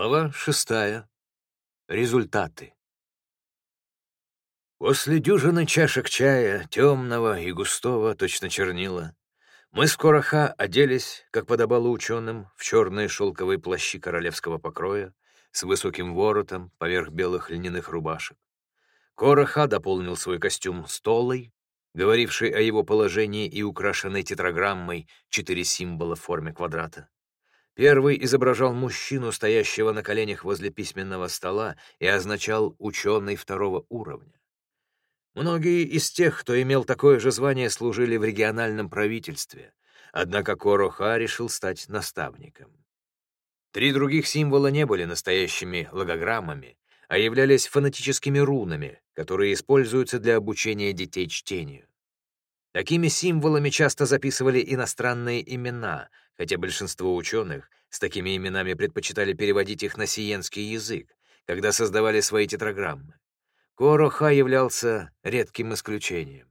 Глава шестая. Результаты. После дюжины чашек чая, темного и густого, точно чернила, мы с Короха оделись, как подобало ученым, в черные шелковые плащи королевского покроя с высоким воротом поверх белых льняных рубашек. Короха дополнил свой костюм столой, говоривший о его положении и украшенной тетраграммой четыре символа в форме квадрата. Первый изображал мужчину, стоящего на коленях возле письменного стола, и означал «ученый второго уровня». Многие из тех, кто имел такое же звание, служили в региональном правительстве, однако Короха решил стать наставником. Три других символа не были настоящими логограммами, а являлись фонетическими рунами, которые используются для обучения детей чтению. Такими символами часто записывали иностранные имена, хотя большинство ученых с такими именами предпочитали переводить их на сиенский язык, когда создавали свои тетраграммы. Короха являлся редким исключением.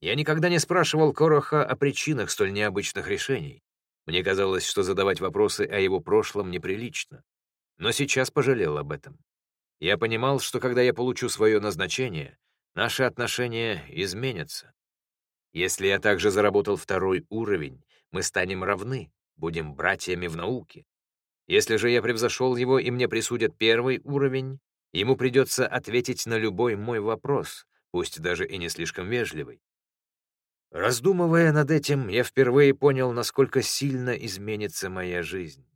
Я никогда не спрашивал Короха о причинах столь необычных решений. Мне казалось, что задавать вопросы о его прошлом неприлично. Но сейчас пожалел об этом. Я понимал, что когда я получу свое назначение, наши отношения изменятся. Если я также заработал второй уровень, мы станем равны, будем братьями в науке. Если же я превзошел его, и мне присудят первый уровень, ему придется ответить на любой мой вопрос, пусть даже и не слишком вежливый. Раздумывая над этим, я впервые понял, насколько сильно изменится моя жизнь.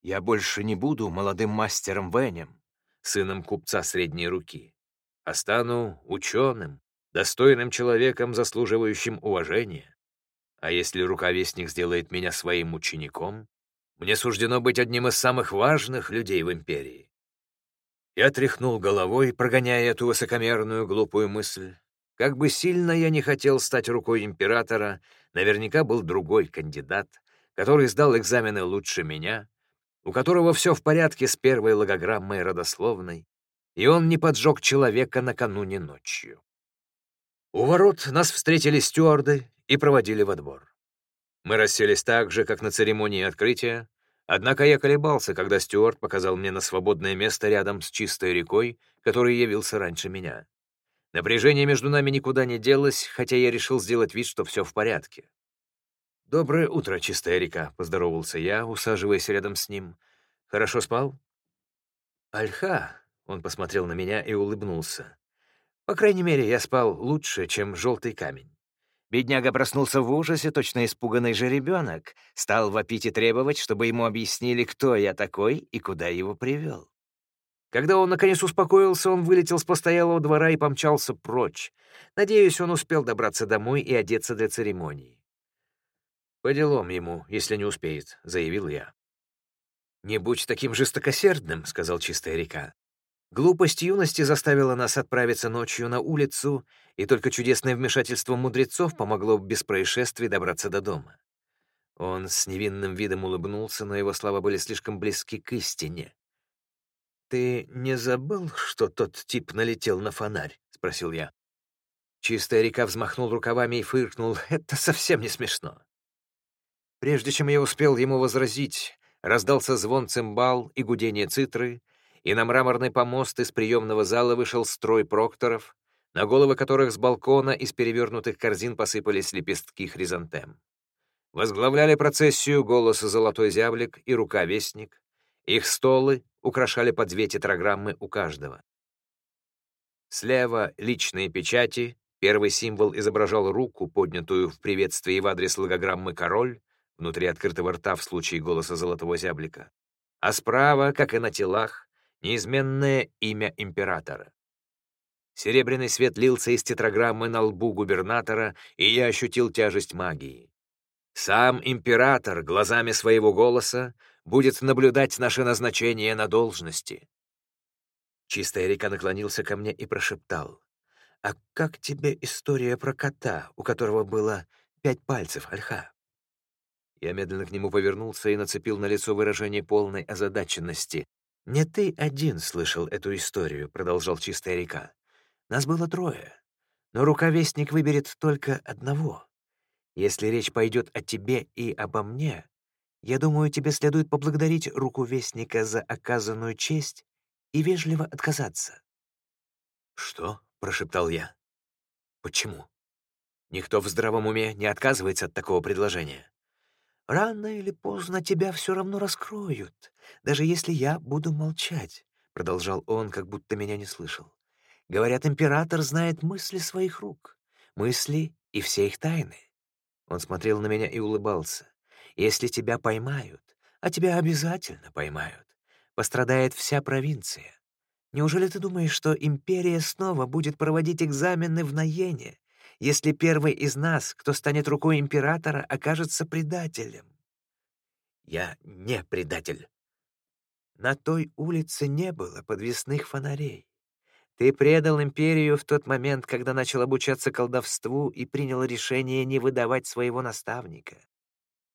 Я больше не буду молодым мастером Венем, сыном купца средней руки, а стану ученым, достойным человеком, заслуживающим уважения. А если рукавестник сделает меня своим учеником, мне суждено быть одним из самых важных людей в империи. Я тряхнул головой, прогоняя эту высокомерную глупую мысль. Как бы сильно я не хотел стать рукой императора, наверняка был другой кандидат, который сдал экзамены лучше меня, у которого все в порядке с первой логограммой родословной, и он не поджег человека накануне ночью. У ворот нас встретили стюарды и проводили во двор. Мы расселись так же, как на церемонии открытия, однако я колебался, когда стюард показал мне на свободное место рядом с чистой рекой, который явился раньше меня. Напряжение между нами никуда не делось, хотя я решил сделать вид, что все в порядке. «Доброе утро, чистая река», — поздоровался я, усаживаясь рядом с ним. «Хорошо спал?» «Альха», — он посмотрел на меня и улыбнулся. По крайней мере, я спал лучше, чем желтый камень. Бедняга проснулся в ужасе, точно испуганный же ребенок, стал вопить и требовать, чтобы ему объяснили, кто я такой и куда его привел. Когда он, наконец, успокоился, он вылетел с постоялого двора и помчался прочь. Надеюсь, он успел добраться домой и одеться для церемонии. «По делам ему, если не успеет», — заявил я. «Не будь таким жестокосердным», — сказал чистая река. Глупость юности заставила нас отправиться ночью на улицу, и только чудесное вмешательство мудрецов помогло без происшествий добраться до дома. Он с невинным видом улыбнулся, но его слова были слишком близки к истине. «Ты не забыл, что тот тип налетел на фонарь?» — спросил я. Чистая река взмахнул рукавами и фыркнул. «Это совсем не смешно». Прежде чем я успел ему возразить, раздался звон цимбал и гудение цитры, и на мраморный помост из приемного зала вышел строй прокторов, на головы которых с балкона из перевернутых корзин посыпались лепестки хризантем. Возглавляли процессию голос золотой зяблик и рука-вестник. Их столы украшали по две тетраграммы у каждого. Слева — личные печати, первый символ изображал руку, поднятую в приветствии в адрес логограммы «Король», внутри открытого рта в случае голоса золотого зяблика. А справа, как и на телах, неизменное имя императора. Серебряный свет лился из тетраграммы на лбу губернатора, и я ощутил тяжесть магии. Сам император глазами своего голоса будет наблюдать наше назначение на должности. Чистая река наклонился ко мне и прошептал. «А как тебе история про кота, у которого было пять пальцев, Альха?» Я медленно к нему повернулся и нацепил на лицо выражение полной озадаченности. «Не ты один слышал эту историю», — продолжал Чистая река. «Нас было трое, но рукавестник выберет только одного. Если речь пойдет о тебе и обо мне, Я думаю, тебе следует поблагодарить руку Вестника за оказанную честь и вежливо отказаться». «Что?» — прошептал я. «Почему? Никто в здравом уме не отказывается от такого предложения». «Рано или поздно тебя все равно раскроют, даже если я буду молчать», — продолжал он, как будто меня не слышал. «Говорят, император знает мысли своих рук, мысли и все их тайны». Он смотрел на меня и улыбался. «Если тебя поймают, а тебя обязательно поймают, пострадает вся провинция. Неужели ты думаешь, что империя снова будет проводить экзамены в Наене, если первый из нас, кто станет рукой императора, окажется предателем? Я не предатель. На той улице не было подвесных фонарей. Ты предал империю в тот момент, когда начал обучаться колдовству и принял решение не выдавать своего наставника.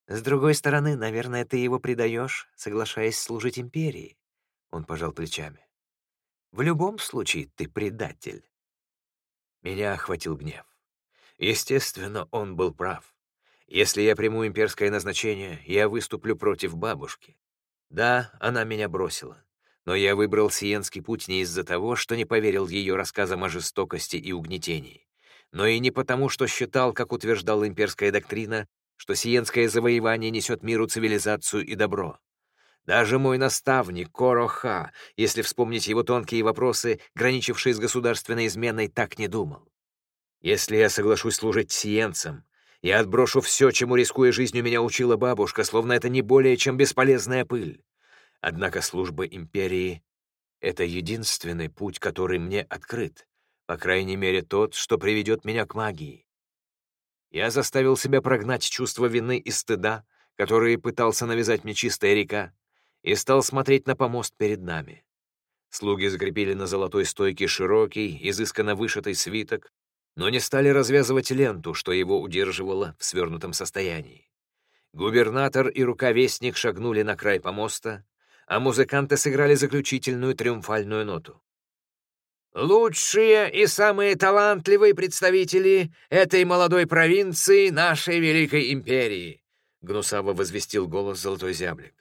С другой стороны, наверное, ты его предаешь, соглашаясь служить империи. Он пожал плечами. В любом случае ты предатель. Меня охватил гнев. Естественно, он был прав. Если я приму имперское назначение, я выступлю против бабушки. Да, она меня бросила. Но я выбрал сиенский путь не из-за того, что не поверил ее рассказам о жестокости и угнетении, но и не потому, что считал, как утверждала имперская доктрина, что сиенское завоевание несет миру цивилизацию и добро. Даже мой наставник Короха, если вспомнить его тонкие вопросы, граничившие с государственной изменой, так не думал. Если я соглашусь служить сиенцам, я отброшу все, чему, рискуя жизнью, меня учила бабушка, словно это не более чем бесполезная пыль. Однако служба империи — это единственный путь, который мне открыт, по крайней мере тот, что приведет меня к магии. Я заставил себя прогнать чувство вины и стыда, которые пытался навязать мне чистая река, и стал смотреть на помост перед нами. Слуги закрепили на золотой стойке широкий, изысканно вышитый свиток, но не стали развязывать ленту, что его удерживало в свернутом состоянии. Губернатор и рукавестник шагнули на край помоста, а музыканты сыграли заключительную триумфальную ноту. «Лучшие и самые талантливые представители этой молодой провинции нашей Великой Империи», — гнусаво возвестил голос Золотой Зяблик.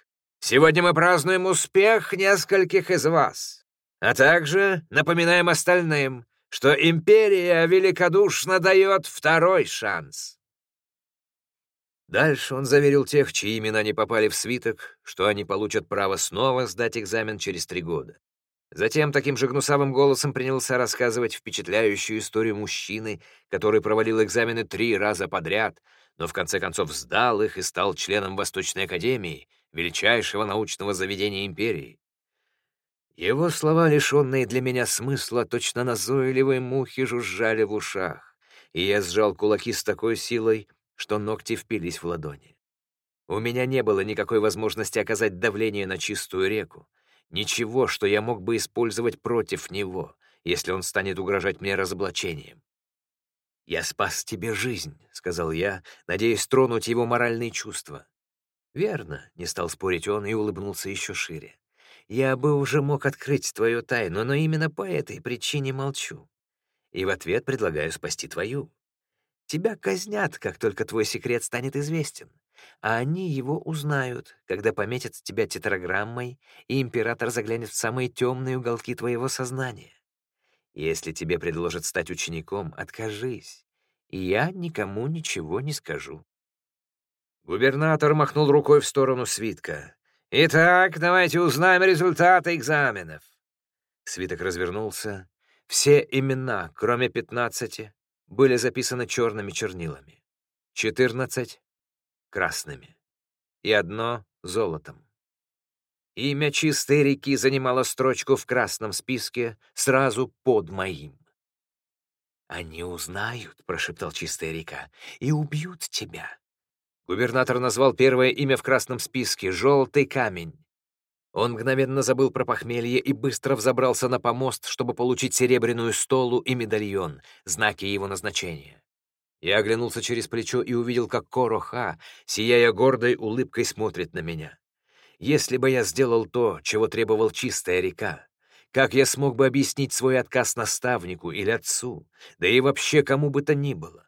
Сегодня мы празднуем успех нескольких из вас, а также напоминаем остальным, что империя великодушно дает второй шанс. Дальше он заверил тех, чьи имена не попали в свиток, что они получат право снова сдать экзамен через три года. Затем таким же гнусавым голосом принялся рассказывать впечатляющую историю мужчины, который провалил экзамены три раза подряд, но в конце концов сдал их и стал членом Восточной Академии, величайшего научного заведения империи. Его слова, лишенные для меня смысла, точно назойливые мухи жужжали в ушах, и я сжал кулаки с такой силой, что ногти впились в ладони. У меня не было никакой возможности оказать давление на чистую реку, ничего, что я мог бы использовать против него, если он станет угрожать мне разоблачением. «Я спас тебе жизнь», — сказал я, надеясь тронуть его моральные чувства. «Верно», — не стал спорить он и улыбнулся еще шире. «Я бы уже мог открыть твою тайну, но именно по этой причине молчу. И в ответ предлагаю спасти твою. Тебя казнят, как только твой секрет станет известен, а они его узнают, когда пометят тебя тетраграммой, и император заглянет в самые темные уголки твоего сознания. Если тебе предложат стать учеником, откажись, и я никому ничего не скажу. Губернатор махнул рукой в сторону свитка. «Итак, давайте узнаем результаты экзаменов». Свиток развернулся. Все имена, кроме пятнадцати, были записаны черными чернилами. Четырнадцать — красными. И одно — золотом. Имя чистой реки занимало строчку в красном списке сразу под моим. «Они узнают», — прошептал чистая река, — «и убьют тебя. Губернатор назвал первое имя в красном списке — «Желтый камень». Он мгновенно забыл про похмелье и быстро взобрался на помост, чтобы получить серебряную столу и медальон, знаки его назначения. Я оглянулся через плечо и увидел, как Короха, сияя гордой улыбкой, смотрит на меня. Если бы я сделал то, чего требовал чистая река, как я смог бы объяснить свой отказ наставнику или отцу, да и вообще кому бы то ни было?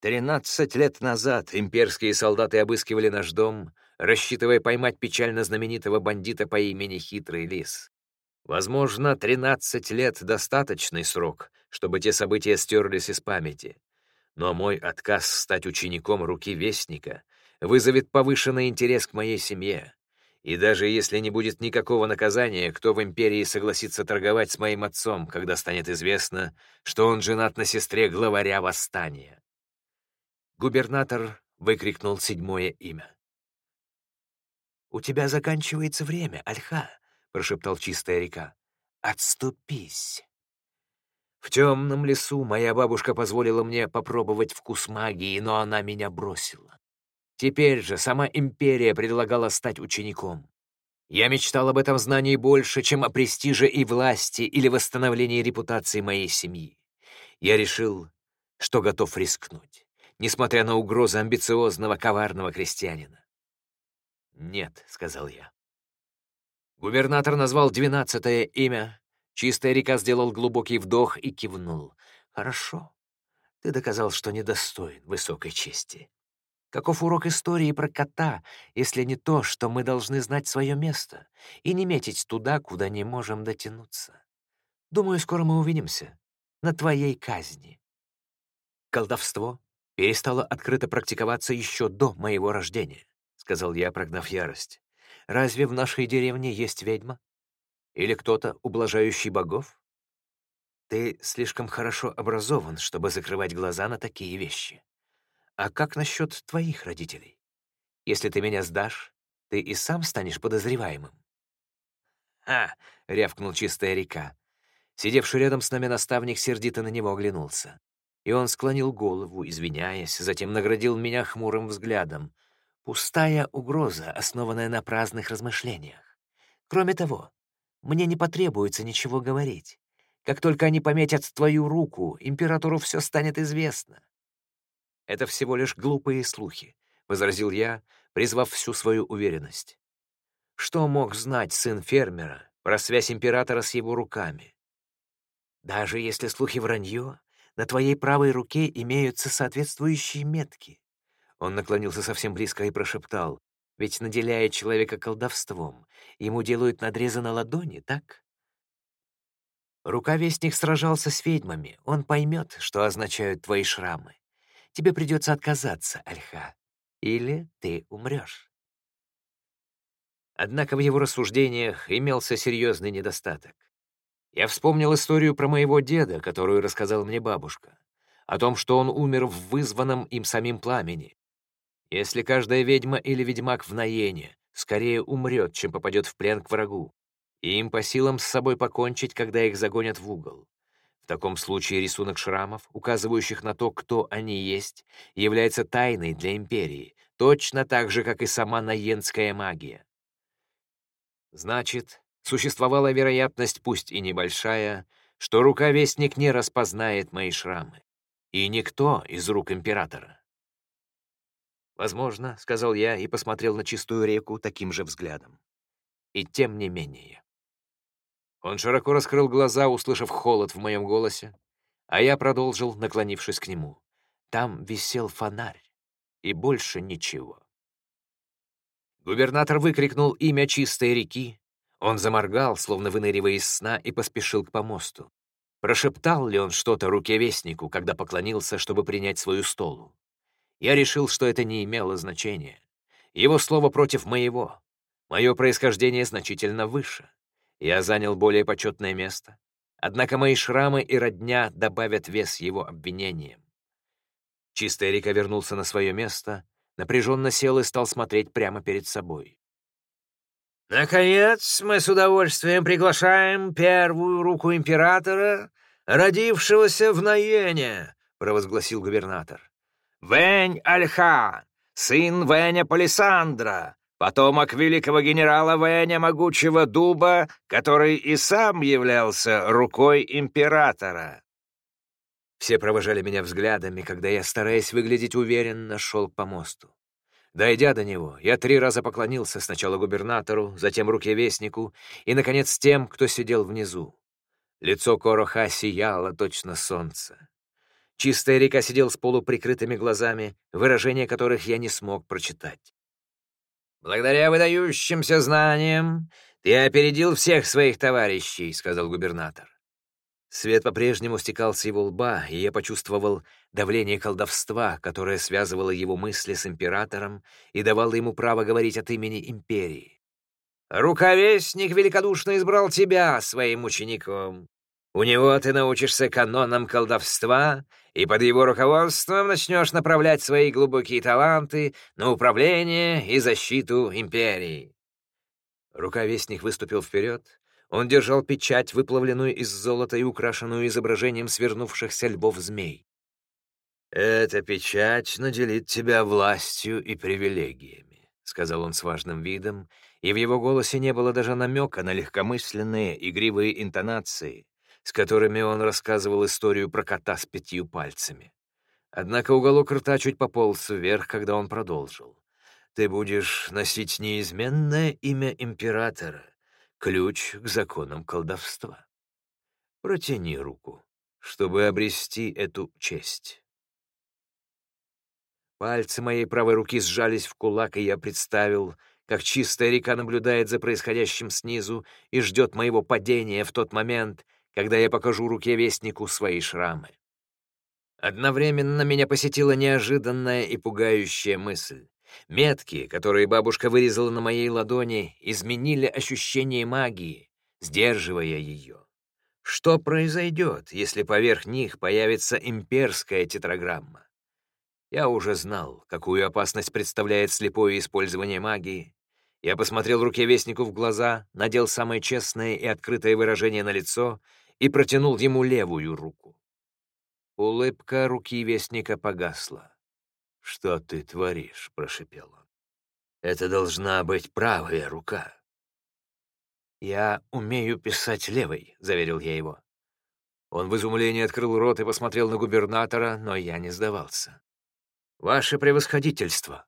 Тринадцать лет назад имперские солдаты обыскивали наш дом, рассчитывая поймать печально знаменитого бандита по имени Хитрый Лис. Возможно, 13 лет — достаточный срок, чтобы те события стерлись из памяти. Но мой отказ стать учеником руки Вестника вызовет повышенный интерес к моей семье. И даже если не будет никакого наказания, кто в империи согласится торговать с моим отцом, когда станет известно, что он женат на сестре главаря восстания? Губернатор выкрикнул седьмое имя. «У тебя заканчивается время, Альха», — прошептал чистая река. «Отступись». В темном лесу моя бабушка позволила мне попробовать вкус магии, но она меня бросила. Теперь же сама империя предлагала стать учеником. Я мечтал об этом знании больше, чем о престиже и власти или восстановлении репутации моей семьи. Я решил, что готов рискнуть, несмотря на угрозы амбициозного, коварного крестьянина. «Нет», — сказал я. Губернатор назвал двенадцатое имя. Чистая река сделал глубокий вдох и кивнул. «Хорошо. Ты доказал, что недостоин высокой чести. Каков урок истории про кота, если не то, что мы должны знать свое место и не метить туда, куда не можем дотянуться? Думаю, скоро мы увидимся. На твоей казни. Колдовство перестало открыто практиковаться еще до моего рождения, сказал я, прогнав ярость. Разве в нашей деревне есть ведьма? Или кто-то, ублажающий богов? Ты слишком хорошо образован, чтобы закрывать глаза на такие вещи. А как насчет твоих родителей? Если ты меня сдашь, ты и сам станешь подозреваемым. «А!» — рявкнул чистая река. Сидевший рядом с нами наставник сердито на него оглянулся. И он склонил голову, извиняясь, затем наградил меня хмурым взглядом. Пустая угроза, основанная на праздных размышлениях. Кроме того, мне не потребуется ничего говорить. Как только они пометят твою руку, императору все станет известно. Это всего лишь глупые слухи, — возразил я, призвав всю свою уверенность. Что мог знать сын фермера про связь императора с его руками? Даже если слухи вранье, на твоей правой руке имеются соответствующие метки. Он наклонился совсем близко и прошептал, ведь, наделяя человека колдовством, ему делают надрезы на ладони, так? Рукавестник сражался с ведьмами, он поймет, что означают твои шрамы тебе придется отказаться, Альха, или ты умрешь. Однако в его рассуждениях имелся серьезный недостаток. Я вспомнил историю про моего деда, которую рассказала мне бабушка, о том, что он умер в вызванном им самим пламени. Если каждая ведьма или ведьмак в Наене скорее умрет, чем попадет в плен к врагу, и им по силам с собой покончить, когда их загонят в угол, в таком случае рисунок шрамов, указывающих на то, кто они есть, является тайной для империи, точно так же, как и сама наенская магия. Значит, существовала вероятность, пусть и небольшая, что рука-вестник не распознает мои шрамы. И никто из рук императора. «Возможно», — сказал я и посмотрел на чистую реку таким же взглядом. И тем не менее. Он широко раскрыл глаза, услышав холод в моем голосе, а я продолжил, наклонившись к нему. Там висел фонарь, и больше ничего. Губернатор выкрикнул имя чистой реки. Он заморгал, словно выныривая из сна, и поспешил к помосту. Прошептал ли он что-то руке вестнику, когда поклонился, чтобы принять свою столу? Я решил, что это не имело значения. Его слово против моего. Мое происхождение значительно выше. Я занял более почетное место. Однако мои шрамы и родня добавят вес его обвинениям. Чистая река вернулся на свое место, напряженно сел и стал смотреть прямо перед собой. «Наконец, мы с удовольствием приглашаем первую руку императора, родившегося в Наене», — провозгласил губернатор. «Вэнь Альха, сын Вэня Палисандра, потомок великого генерала Вэня Могучего Дуба, который и сам являлся рукой императора. Все провожали меня взглядами, когда я, стараясь выглядеть уверенно, шел по мосту. Дойдя до него, я три раза поклонился сначала губернатору, затем руке-вестнику и, наконец, тем, кто сидел внизу. Лицо Короха сияло точно солнце. Чистая река сидел с полуприкрытыми глазами, выражение которых я не смог прочитать. «Благодаря выдающимся знаниям ты опередил всех своих товарищей», — сказал губернатор. Свет по-прежнему стекал с его лба, и я почувствовал давление колдовства, которое связывало его мысли с императором и давало ему право говорить от имени империи. «Рукавестник великодушно избрал тебя своим учеником. У него ты научишься канонам колдовства, и под его руководством начнешь направлять свои глубокие таланты на управление и защиту империи». Рукавестник выступил вперед, он держал печать, выплавленную из золота и украшенную изображением свернувшихся львов-змей. «Эта печать наделит тебя властью и привилегиями», — сказал он с важным видом, и в его голосе не было даже намека на легкомысленные, игривые интонации, с которыми он рассказывал историю про кота с пятью пальцами. Однако уголок рта чуть пополз вверх, когда он продолжил. «Ты будешь носить неизменное имя императора, ключ к законам колдовства. Протяни руку, чтобы обрести эту честь. Пальцы моей правой руки сжались в кулак, и я представил, как чистая река наблюдает за происходящим снизу и ждет моего падения в тот момент, когда я покажу руке вестнику свои шрамы. Одновременно меня посетила неожиданная и пугающая мысль. Метки, которые бабушка вырезала на моей ладони, изменили ощущение магии, сдерживая ее. Что произойдет, если поверх них появится имперская тетраграмма? Я уже знал, какую опасность представляет слепое использование магии. Я посмотрел руке Вестнику в глаза, надел самое честное и открытое выражение на лицо и протянул ему левую руку. Улыбка руки Вестника погасла. «Что ты творишь?» — прошепел он. «Это должна быть правая рука». «Я умею писать левой», — заверил я его. Он в изумлении открыл рот и посмотрел на губернатора, но я не сдавался. «Ваше превосходительство,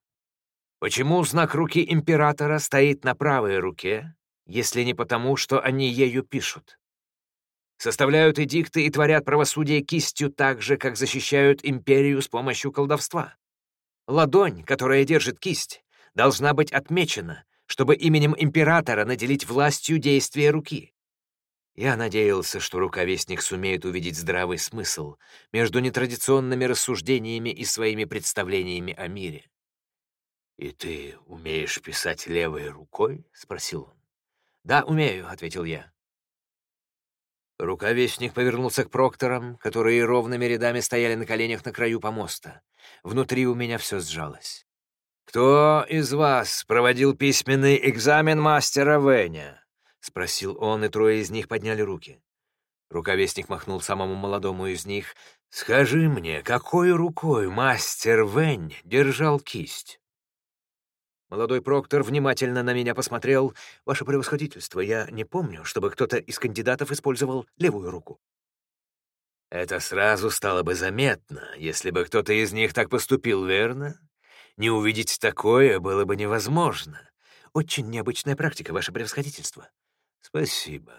почему знак руки императора стоит на правой руке, если не потому, что они ею пишут? Составляют эдикты и творят правосудие кистью так же, как защищают империю с помощью колдовства. Ладонь, которая держит кисть, должна быть отмечена, чтобы именем императора наделить властью действия руки. Я надеялся, что рукавестник сумеет увидеть здравый смысл между нетрадиционными рассуждениями и своими представлениями о мире. «И ты умеешь писать левой рукой?» — спросил он. «Да, умею», — ответил я. Рукавестник повернулся к прокторам, которые ровными рядами стояли на коленях на краю помоста. Внутри у меня все сжалось. «Кто из вас проводил письменный экзамен мастера Веня?» — спросил он, и трое из них подняли руки. Рукавестник махнул самому молодому из них. «Скажи мне, какой рукой мастер Вень держал кисть?» Молодой проктор внимательно на меня посмотрел. «Ваше превосходительство, я не помню, чтобы кто-то из кандидатов использовал левую руку». «Это сразу стало бы заметно, если бы кто-то из них так поступил, верно? Не увидеть такое было бы невозможно. Очень необычная практика, ваше превосходительство». «Спасибо».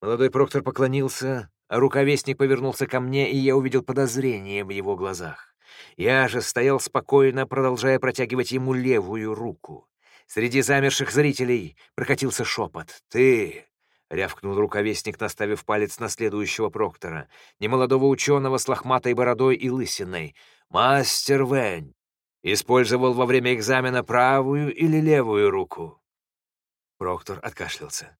Молодой проктор поклонился, а рукавестник повернулся ко мне, и я увидел подозрение в его глазах. Я же стоял спокойно, продолжая протягивать ему левую руку. Среди замерших зрителей прокатился шепот. «Ты!» — рявкнул рукавестник, наставив палец на следующего проктора, немолодого ученого с лохматой бородой и лысиной. «Мастер Вэнь! Использовал во время экзамена правую или левую руку?» Проктор откашлялся.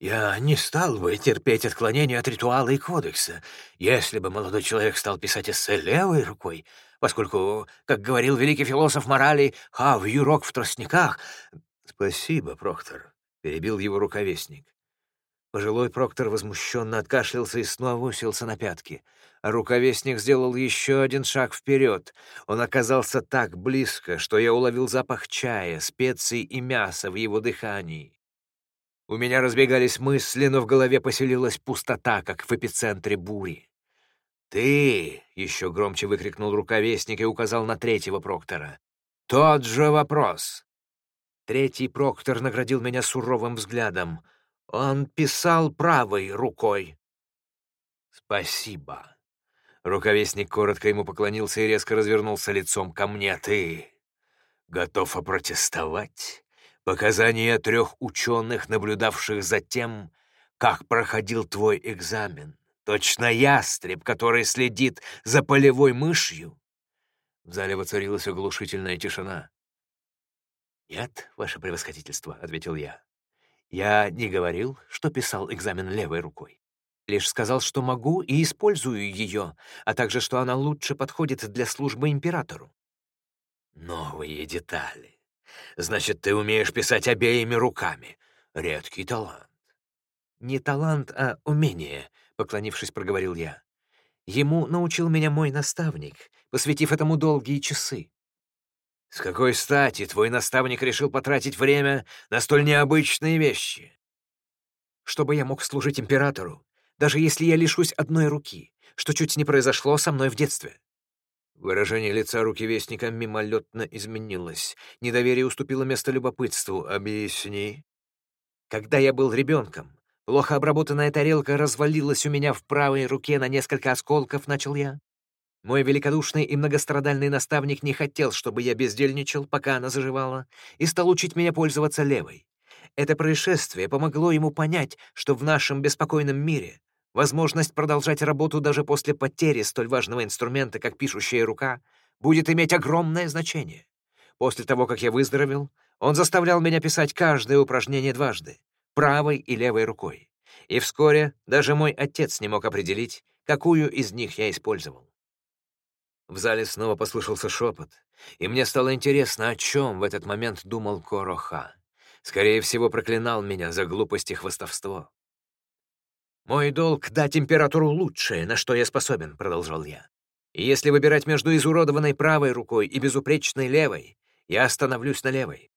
Я не стал бы терпеть отклонения от ритуала и кодекса, если бы молодой человек стал писать эссе левой рукой, поскольку, как говорил великий философ морали, «Хав юрок в тростниках». «Спасибо, Проктор», — перебил его рукавестник. Пожилой Проктор возмущенно откашлялся и снова уселся на пятки, а рукавестник сделал еще один шаг вперед. Он оказался так близко, что я уловил запах чая, специй и мяса в его дыхании. У меня разбегались мысли, но в голове поселилась пустота, как в эпицентре бури. «Ты!» — еще громче выкрикнул рукавестник и указал на третьего проктора. «Тот же вопрос!» Третий проктор наградил меня суровым взглядом. Он писал правой рукой. «Спасибо». Рукавестник коротко ему поклонился и резко развернулся лицом ко мне. «Ты готов опротестовать показания трех ученых, наблюдавших за тем, как проходил твой экзамен. Точно ястреб, который следит за полевой мышью. В зале воцарилась оглушительная тишина. «Нет, ваше превосходительство», — ответил я. «Я не говорил, что писал экзамен левой рукой. Лишь сказал, что могу и использую ее, а также, что она лучше подходит для службы императору». «Новые детали. Значит, ты умеешь писать обеими руками. Редкий талант». «Не талант, а умение», — поклонившись, проговорил я. «Ему научил меня мой наставник, посвятив этому долгие часы. С какой стати твой наставник решил потратить время на столь необычные вещи? Чтобы я мог служить императору, даже если я лишусь одной руки, что чуть не произошло со мной в детстве. Выражение лица руки Вестника мимолетно изменилось. Недоверие уступило место любопытству. «Объясни». Когда я был ребенком, плохо обработанная тарелка развалилась у меня в правой руке на несколько осколков, начал я. Мой великодушный и многострадальный наставник не хотел, чтобы я бездельничал, пока она заживала, и стал учить меня пользоваться левой. Это происшествие помогло ему понять, что в нашем беспокойном мире возможность продолжать работу даже после потери столь важного инструмента, как пишущая рука, будет иметь огромное значение. После того, как я выздоровел, он заставлял меня писать каждое упражнение дважды, правой и левой рукой. И вскоре даже мой отец не мог определить, какую из них я использовал. В зале снова послышался шепот, и мне стало интересно, о чем в этот момент думал Короха. Скорее всего, проклинал меня за глупость и хвостовство. «Мой долг — дать императору лучшее, на что я способен», — продолжал я. «И если выбирать между изуродованной правой рукой и безупречной левой, я остановлюсь на левой».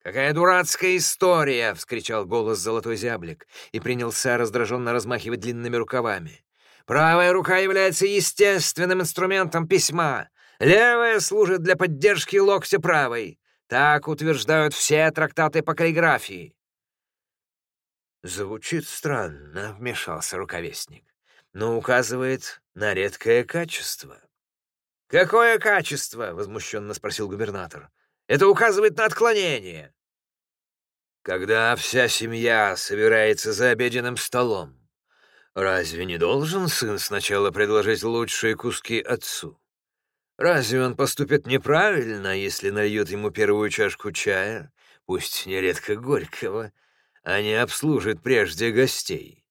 «Какая дурацкая история!» — вскричал голос Золотой Зяблик и принялся раздраженно размахивать длинными рукавами. Правая рука является естественным инструментом письма, левая служит для поддержки локтя правой. Так утверждают все трактаты по каллиграфии. «Звучит странно», — вмешался руковестник, «но указывает на редкое качество». «Какое качество?» — возмущенно спросил губернатор. «Это указывает на отклонение». «Когда вся семья собирается за обеденным столом, Разве не должен сын сначала предложить лучшие куски отцу? Разве он поступит неправильно, если нальет ему первую чашку чая, пусть нередко горького, а не обслужит прежде гостей?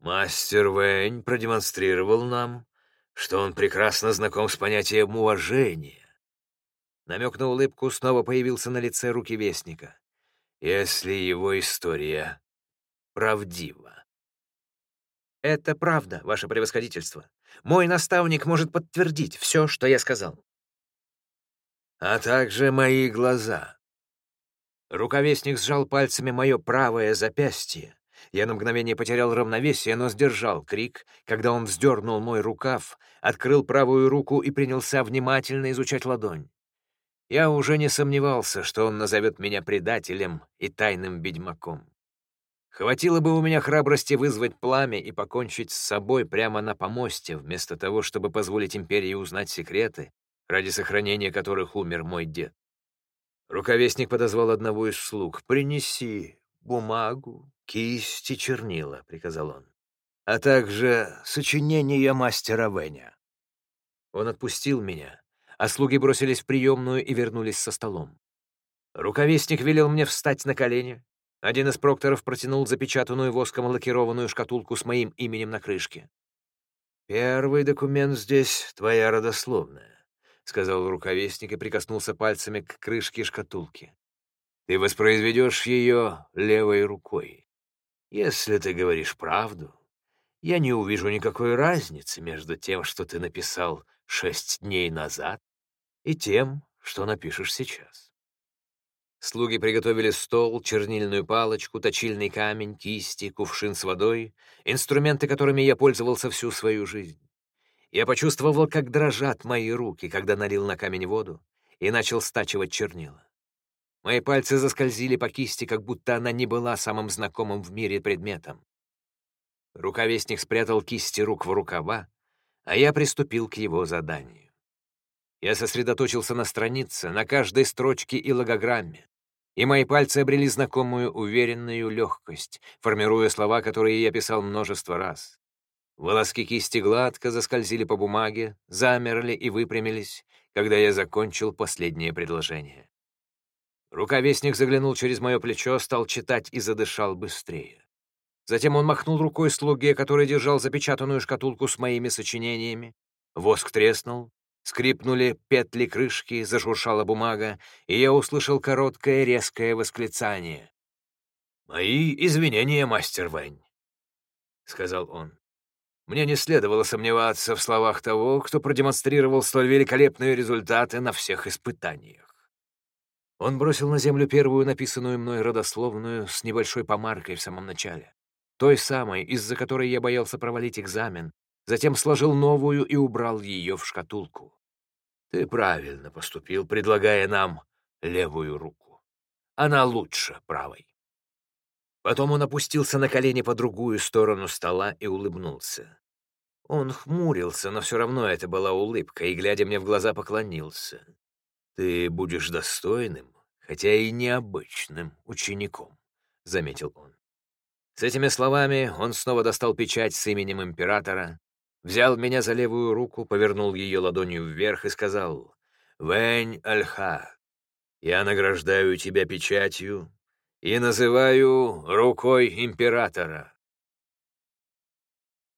Мастер Вэнь продемонстрировал нам, что он прекрасно знаком с понятием уважения. Намек на улыбку снова появился на лице руки Вестника. Если его история правдива. «Это правда, ваше превосходительство. Мой наставник может подтвердить все, что я сказал». «А также мои глаза». Рукавестник сжал пальцами мое правое запястье. Я на мгновение потерял равновесие, но сдержал крик, когда он вздернул мой рукав, открыл правую руку и принялся внимательно изучать ладонь. Я уже не сомневался, что он назовет меня предателем и тайным ведьмаком. Хватило бы у меня храбрости вызвать пламя и покончить с собой прямо на помосте, вместо того, чтобы позволить империи узнать секреты, ради сохранения которых умер мой дед. Руковестник подозвал одного из слуг. «Принеси бумагу, кисть и чернила», — приказал он, «а также сочинение мастера Веня». Он отпустил меня, а слуги бросились в приемную и вернулись со столом. Руковестник велел мне встать на колени, один из прокторов протянул запечатанную воском лакированную шкатулку с моим именем на крышке. «Первый документ здесь твоя родословная», — сказал руковестник и прикоснулся пальцами к крышке шкатулки. «Ты воспроизведешь ее левой рукой. Если ты говоришь правду, я не увижу никакой разницы между тем, что ты написал шесть дней назад, и тем, что напишешь сейчас. Слуги приготовили стол, чернильную палочку, точильный камень, кисти, кувшин с водой, инструменты, которыми я пользовался всю свою жизнь. Я почувствовал, как дрожат мои руки, когда налил на камень воду и начал стачивать чернила. Мои пальцы заскользили по кисти, как будто она не была самым знакомым в мире предметом. Рукавестник спрятал кисти рук в рукава, а я приступил к его заданию. Я сосредоточился на странице, на каждой строчке и логограмме, и мои пальцы обрели знакомую уверенную легкость, формируя слова, которые я писал множество раз. Волоски кисти гладко заскользили по бумаге, замерли и выпрямились, когда я закончил последнее предложение. Рукавестник заглянул через мое плечо, стал читать и задышал быстрее. Затем он махнул рукой слуге, который держал запечатанную шкатулку с моими сочинениями. Воск треснул, скрипнули петли крышки, зашуршала бумага, и я услышал короткое резкое восклицание. «Мои извинения, мастер Вэнь», — сказал он. Мне не следовало сомневаться в словах того, кто продемонстрировал столь великолепные результаты на всех испытаниях. Он бросил на землю первую написанную мной родословную с небольшой помаркой в самом начале той самой, из-за которой я боялся провалить экзамен, затем сложил новую и убрал ее в шкатулку. Ты правильно поступил, предлагая нам левую руку. Она лучше правой. Потом он опустился на колени по другую сторону стола и улыбнулся. Он хмурился, но все равно это была улыбка, и, глядя мне в глаза, поклонился. «Ты будешь достойным, хотя и необычным учеником», — заметил он. С этими словами он снова достал печать с именем императора, взял меня за левую руку, повернул ее ладонью вверх и сказал «Вэнь Альха, я награждаю тебя печатью и называю рукой императора.